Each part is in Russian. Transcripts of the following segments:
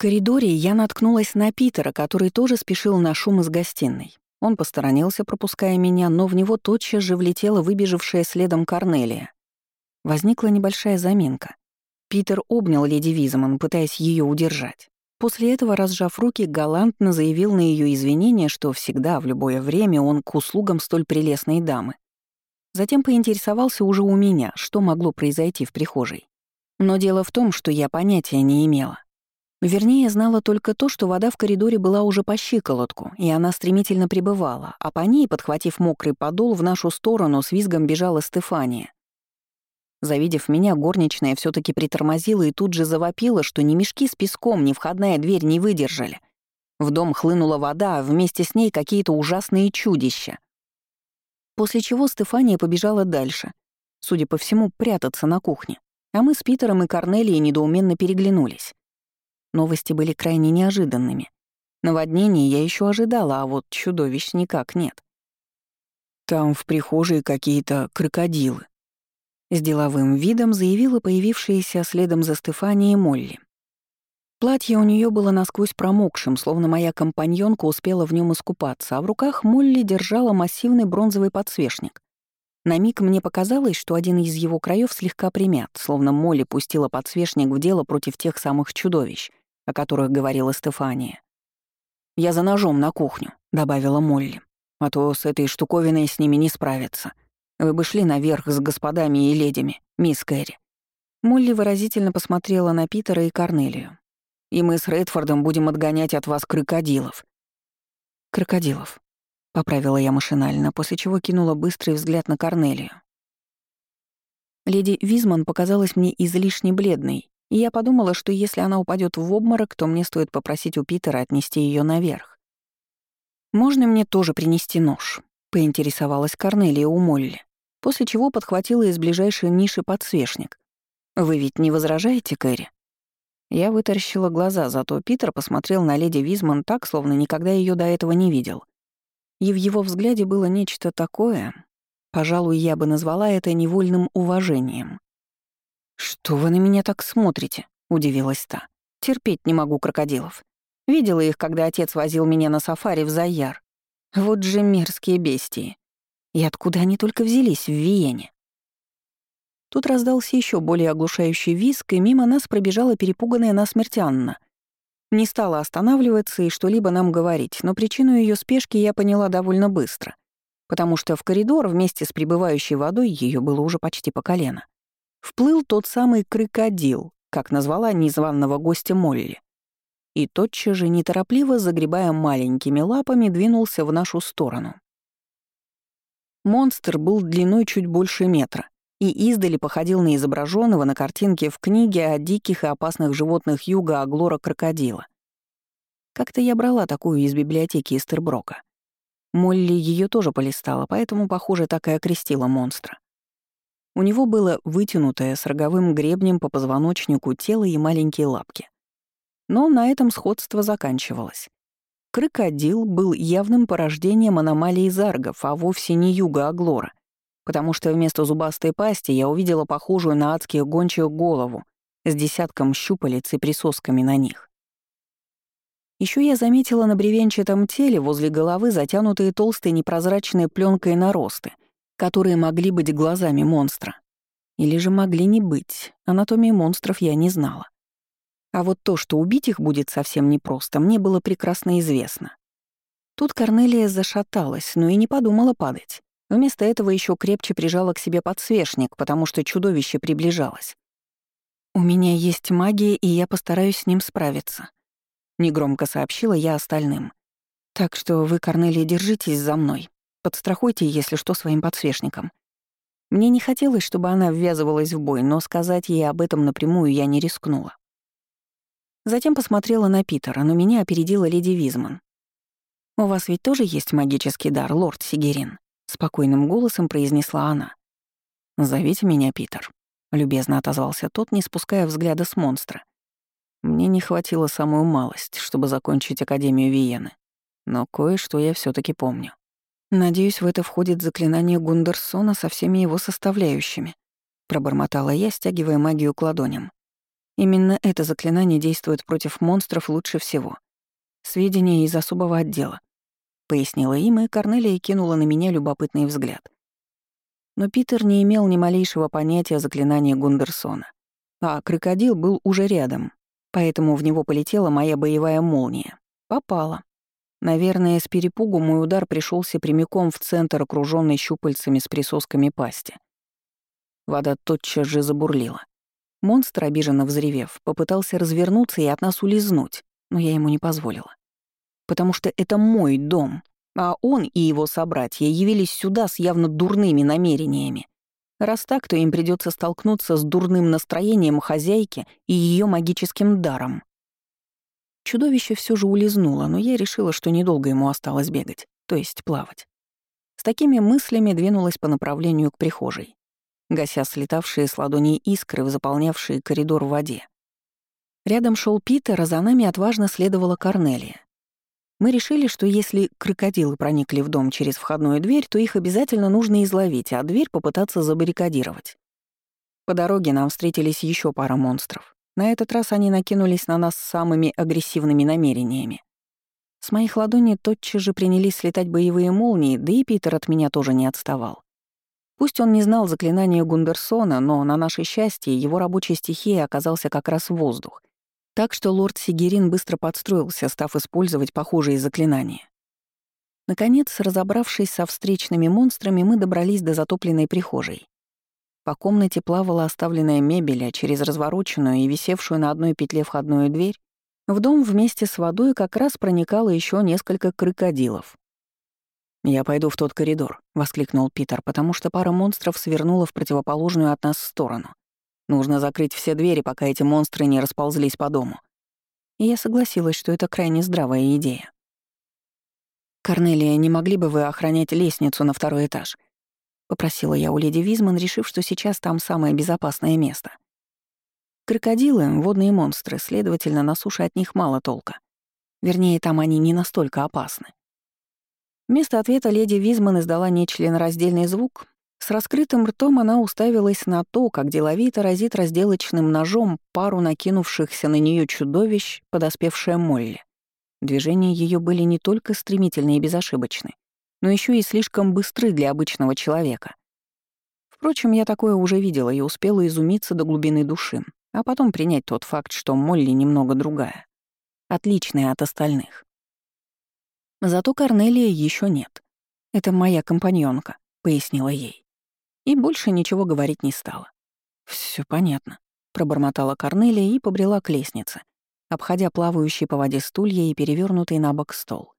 коридоре я наткнулась на Питера, который тоже спешил на шум из гостиной. Он посторонился, пропуская меня, но в него тотчас же влетела выбежавшая следом Корнелия. Возникла небольшая заминка. Питер обнял леди Визман, пытаясь ее удержать. После этого, разжав руки, галантно заявил на ее извинение, что всегда, в любое время, он к услугам столь прелестной дамы. Затем поинтересовался уже у меня, что могло произойти в прихожей. Но дело в том, что я понятия не имела. Вернее, знала только то, что вода в коридоре была уже по щиколотку, и она стремительно прибывала, а по ней, подхватив мокрый подол, в нашу сторону с визгом бежала Стефания. Завидев меня, горничная все таки притормозила и тут же завопила, что ни мешки с песком, ни входная дверь не выдержали. В дом хлынула вода, а вместе с ней какие-то ужасные чудища. После чего Стефания побежала дальше, судя по всему, прятаться на кухне. А мы с Питером и Корнелией недоуменно переглянулись. Новости были крайне неожиданными. Наводнение я еще ожидала, а вот чудовищ никак нет. Там в прихожей какие-то крокодилы. С деловым видом заявила появившаяся следом за Стефанией Молли. Платье у нее было насквозь промокшим, словно моя компаньонка успела в нем искупаться, а в руках Молли держала массивный бронзовый подсвечник. На миг мне показалось, что один из его краев слегка примят, словно Молли пустила подсвечник в дело против тех самых чудовищ, о которых говорила Стефания. «Я за ножом на кухню», — добавила Молли. «А то с этой штуковиной с ними не справиться. Вы бы шли наверх с господами и ледями, мисс Кэрри». Молли выразительно посмотрела на Питера и Корнелию. «И мы с Редфордом будем отгонять от вас крокодилов». «Крокодилов», — поправила я машинально, после чего кинула быстрый взгляд на Корнелию. Леди Визман показалась мне излишне бледной, и я подумала, что если она упадет в обморок, то мне стоит попросить у Питера отнести ее наверх. «Можно мне тоже принести нож?» — поинтересовалась Корнелия у Молли после чего подхватила из ближайшей ниши подсвечник. «Вы ведь не возражаете, Кэрри?» Я вытаращила глаза, зато Питер посмотрел на леди Визман так, словно никогда ее до этого не видел. И в его взгляде было нечто такое, пожалуй, я бы назвала это невольным уважением. «Что вы на меня так смотрите?» — удивилась та. «Терпеть не могу крокодилов. Видела их, когда отец возил меня на сафари в Заяр. Вот же мерзкие бестии. И откуда они только взялись в Виене? Тут раздался еще более оглушающий визг, и мимо нас пробежала перепуганная насмерть Анна. Не стала останавливаться и что-либо нам говорить, но причину ее спешки я поняла довольно быстро, потому что в коридор вместе с прибывающей водой ее было уже почти по колено. Вплыл тот самый крокодил, как назвала незваного гостя Молли. И тотчас же, неторопливо загребая маленькими лапами, двинулся в нашу сторону. Монстр был длиной чуть больше метра и издали походил на изображенного на картинке в книге о диких и опасных животных юга Аглора крокодила. Как-то я брала такую из библиотеки Истерброка. Молли ее тоже полистала, поэтому, похоже, так и окрестила монстра. У него было вытянутое с роговым гребнем по позвоночнику тело и маленькие лапки. Но на этом сходство заканчивалось. Крокодил был явным порождением аномалии заргов, а вовсе не юга Аглора, потому что вместо зубастой пасти я увидела похожую на адских гончих голову с десятком щупалец и присосками на них. Еще я заметила на бревенчатом теле возле головы затянутые толстой непрозрачной пленкой наросты, которые могли быть глазами монстра. Или же могли не быть, анатомии монстров я не знала. А вот то, что убить их будет совсем непросто, мне было прекрасно известно. Тут Корнелия зашаталась, но и не подумала падать. Вместо этого еще крепче прижала к себе подсвечник, потому что чудовище приближалось. «У меня есть магия, и я постараюсь с ним справиться», — негромко сообщила я остальным. «Так что вы, Корнелия, держитесь за мной. Подстрахуйте, если что, своим подсвечником». Мне не хотелось, чтобы она ввязывалась в бой, но сказать ей об этом напрямую я не рискнула. Затем посмотрела на Питера, но меня опередила леди Визман. «У вас ведь тоже есть магический дар, лорд Сигерин?» — спокойным голосом произнесла она. «Зовите меня Питер», — любезно отозвался тот, не спуская взгляда с монстра. «Мне не хватило самую малость, чтобы закончить Академию Виены, но кое-что я все таки помню. Надеюсь, в это входит заклинание Гундерсона со всеми его составляющими», — пробормотала я, стягивая магию к ладоням. Именно это заклинание действует против монстров лучше всего. Сведения из особого отдела. Пояснила им, и Корнелия кинула на меня любопытный взгляд. Но Питер не имел ни малейшего понятия о заклинании Гундерсона. А крокодил был уже рядом, поэтому в него полетела моя боевая молния. Попала. Наверное, с перепугу мой удар пришелся прямиком в центр, окруженный щупальцами с присосками пасти. Вода тотчас же забурлила. Монстр, обиженно взревев, попытался развернуться и от нас улизнуть, но я ему не позволила. Потому что это мой дом, а он и его собратья явились сюда с явно дурными намерениями. Раз так, то им придется столкнуться с дурным настроением хозяйки и ее магическим даром. Чудовище все же улизнуло, но я решила, что недолго ему осталось бегать, то есть плавать. С такими мыслями двинулась по направлению к прихожей, гася слетавшие с ладоней искры, заполнявшие коридор в воде. Рядом шел Питер, а за нами отважно следовала Корнелия. Мы решили, что если крокодилы проникли в дом через входную дверь, то их обязательно нужно изловить, а дверь попытаться забаррикадировать. По дороге нам встретились еще пара монстров. На этот раз они накинулись на нас самыми агрессивными намерениями. С моих ладоней тотчас же принялись слетать боевые молнии, да и Питер от меня тоже не отставал. Пусть он не знал заклинания Гундерсона, но на наше счастье его рабочей стихией оказался как раз воздух. Так что лорд Сигерин быстро подстроился, став использовать похожие заклинания. Наконец, разобравшись со встречными монстрами, мы добрались до затопленной прихожей. По комнате плавала оставленная мебель, а через развороченную и висевшую на одной петле входную дверь в дом вместе с водой как раз проникало еще несколько крокодилов. «Я пойду в тот коридор», — воскликнул Питер, потому что пара монстров свернула в противоположную от нас сторону. «Нужно закрыть все двери, пока эти монстры не расползлись по дому». И я согласилась, что это крайне здравая идея. «Корнелия, не могли бы вы охранять лестницу на второй этаж?» Попросила я у леди Визман, решив, что сейчас там самое безопасное место. Крокодилы — водные монстры, следовательно, на суше от них мало толка. Вернее, там они не настолько опасны. Вместо ответа леди Визман издала нечленораздельный звук. С раскрытым ртом она уставилась на то, как деловито разит разделочным ножом пару накинувшихся на нее чудовищ, подоспевшая Молли. Движения ее были не только стремительны и безошибочны, но еще и слишком быстры для обычного человека. Впрочем, я такое уже видела и успела изумиться до глубины души, а потом принять тот факт, что Молли немного другая, отличная от остальных. Зато Корнелия еще нет. Это моя компаньонка, пояснила ей. И больше ничего говорить не стала. Все понятно, пробормотала Корнелия и побрела к лестнице, обходя плавающий по воде стулья и перевернутый на бок стол.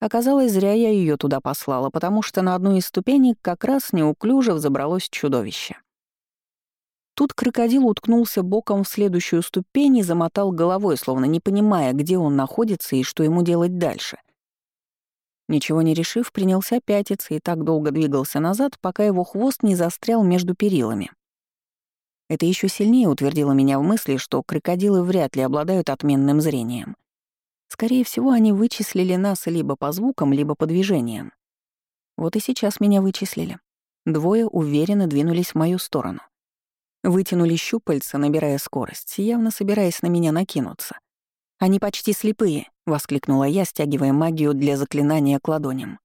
Оказалось, зря я ее туда послала, потому что на одной из ступенек как раз неуклюже взобралось чудовище. Тут крокодил уткнулся боком в следующую ступень и замотал головой, словно не понимая, где он находится и что ему делать дальше. Ничего не решив, принялся пятиться и так долго двигался назад, пока его хвост не застрял между перилами. Это еще сильнее утвердило меня в мысли, что крокодилы вряд ли обладают отменным зрением. Скорее всего, они вычислили нас либо по звукам, либо по движениям. Вот и сейчас меня вычислили. Двое уверенно двинулись в мою сторону. Вытянули щупальца, набирая скорость, явно собираясь на меня накинуться. «Они почти слепые», — воскликнула я, стягивая магию для заклинания к ладоням.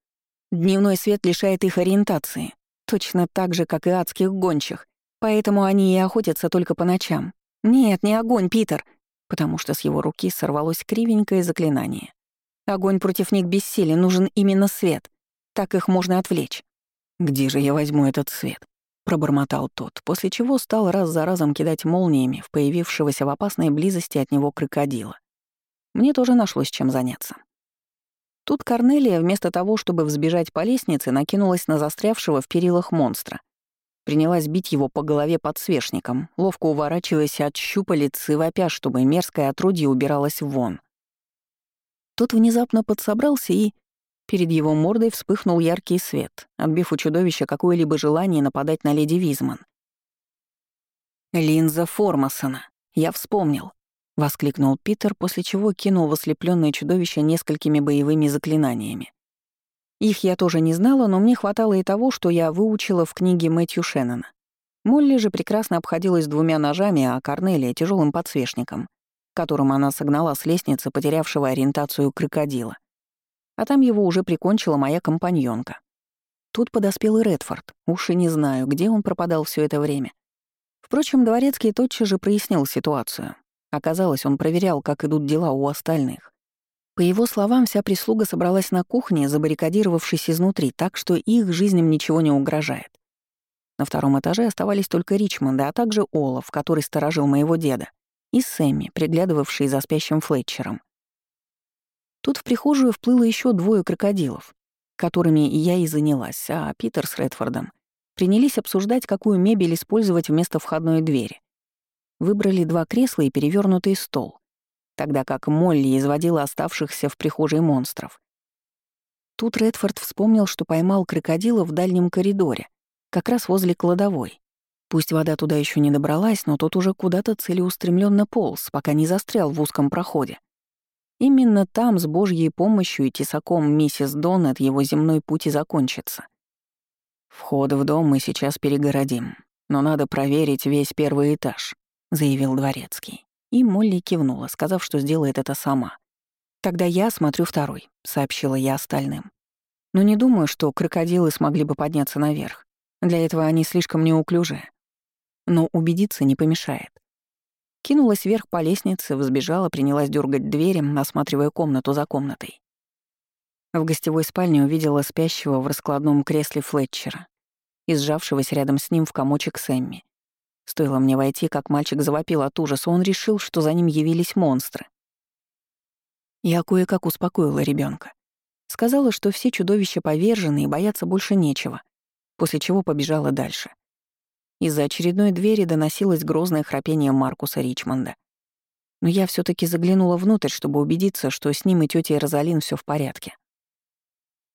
«Дневной свет лишает их ориентации, точно так же, как и адских гончих, поэтому они и охотятся только по ночам. Нет, не огонь, Питер потому что с его руки сорвалось кривенькое заклинание. Огонь против них бессилен, нужен именно свет. Так их можно отвлечь. «Где же я возьму этот свет?» — пробормотал тот, после чего стал раз за разом кидать молниями в появившегося в опасной близости от него крокодила. Мне тоже нашлось чем заняться. Тут Корнелия, вместо того, чтобы взбежать по лестнице, накинулась на застрявшего в перилах монстра — Принялась бить его по голове подсвечником, ловко уворачиваясь от щупалец и вопя, чтобы мерзкое отродье убиралось вон. Тот внезапно подсобрался и... Перед его мордой вспыхнул яркий свет, отбив у чудовища какое-либо желание нападать на леди Визман. «Линза Формасона! Я вспомнил!» — воскликнул Питер, после чего кинул в ослепленное чудовище несколькими боевыми заклинаниями. Их я тоже не знала, но мне хватало и того, что я выучила в книге Мэтью Шеннона. Молли же прекрасно обходилась двумя ножами, а Корнелия — тяжелым подсвечником, которым она согнала с лестницы потерявшего ориентацию крокодила. А там его уже прикончила моя компаньонка. Тут подоспел и Редфорд. Уж и не знаю, где он пропадал все это время. Впрочем, Дворецкий тотчас же прояснил ситуацию. Оказалось, он проверял, как идут дела у остальных. По его словам, вся прислуга собралась на кухне, забаррикадировавшись изнутри, так что их жизням ничего не угрожает. На втором этаже оставались только Ричмонды, а также Олаф, который сторожил моего деда, и Сэмми, приглядывавший за спящим Флетчером. Тут в прихожую вплыло еще двое крокодилов, которыми я и занялась, а Питер с Редфордом принялись обсуждать, какую мебель использовать вместо входной двери. Выбрали два кресла и перевернутый стол, тогда как Молли изводила оставшихся в прихожей монстров. Тут Редфорд вспомнил, что поймал крокодила в дальнем коридоре, как раз возле кладовой. Пусть вода туда еще не добралась, но тот уже куда-то целеустремленно полз, пока не застрял в узком проходе. Именно там, с Божьей помощью и тесаком миссис Доннет, его земной путь и закончится. «Вход в дом мы сейчас перегородим, но надо проверить весь первый этаж», — заявил Дворецкий. И Молли кивнула, сказав, что сделает это сама. «Тогда я смотрю второй», — сообщила я остальным. «Но не думаю, что крокодилы смогли бы подняться наверх. Для этого они слишком неуклюжие. Но убедиться не помешает». Кинулась вверх по лестнице, взбежала, принялась дергать двери, осматривая комнату за комнатой. В гостевой спальне увидела спящего в раскладном кресле Флетчера и сжавшегося рядом с ним в комочек Сэмми. Стоило мне войти, как мальчик завопил от ужаса, он решил, что за ним явились монстры. Я кое-как успокоила ребенка. Сказала, что все чудовища повержены и бояться больше нечего, после чего побежала дальше. Из-за очередной двери доносилось грозное храпение Маркуса Ричмонда. Но я все таки заглянула внутрь, чтобы убедиться, что с ним и тетей Розалин все в порядке.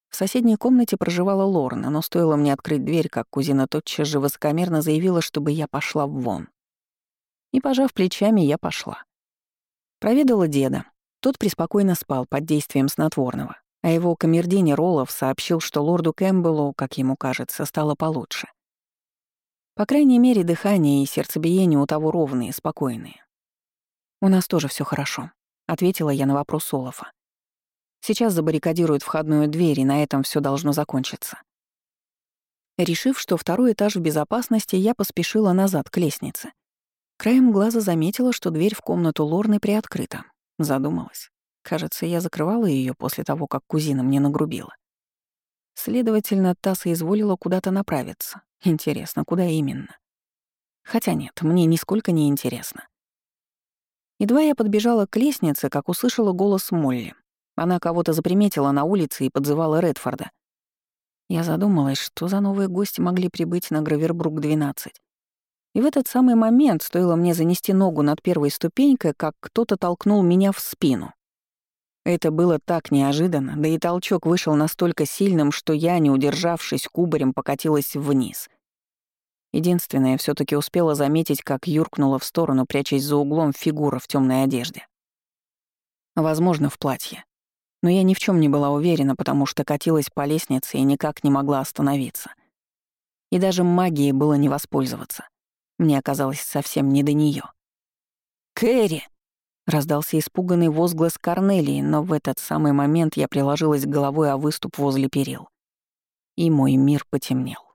В соседней комнате проживала Лорна, но стоило мне открыть дверь, как кузина тотчас же высокомерно заявила, чтобы я пошла вон. И, пожав плечами, я пошла. Проведала деда. Тот преспокойно спал под действием снотворного, а его камердинер Роллов сообщил, что лорду Кэмпбеллу, как ему кажется, стало получше. По крайней мере, дыхание и сердцебиение у того ровные, спокойные. «У нас тоже все хорошо», — ответила я на вопрос Олафа. Сейчас забаррикадируют входную дверь, и на этом все должно закончиться. Решив, что второй этаж в безопасности, я поспешила назад к лестнице. Краем глаза заметила, что дверь в комнату Лорны приоткрыта. Задумалась. Кажется, я закрывала ее после того, как кузина мне нагрубила. Следовательно, та соизволила куда-то направиться. Интересно, куда именно? Хотя нет, мне нисколько не интересно. Едва я подбежала к лестнице, как услышала голос Молли. Она кого-то заприметила на улице и подзывала Редфорда. Я задумалась, что за новые гости могли прибыть на Гравербрук-12. И в этот самый момент стоило мне занести ногу над первой ступенькой, как кто-то толкнул меня в спину. Это было так неожиданно, да и толчок вышел настолько сильным, что я, не удержавшись, кубарем покатилась вниз. Единственное, все таки успела заметить, как юркнула в сторону, прячась за углом фигура в темной одежде. Возможно, в платье но я ни в чем не была уверена, потому что катилась по лестнице и никак не могла остановиться. И даже магией было не воспользоваться. Мне оказалось совсем не до нее. «Кэрри!» — раздался испуганный возглас Корнелии, но в этот самый момент я приложилась головой о выступ возле перил. И мой мир потемнел.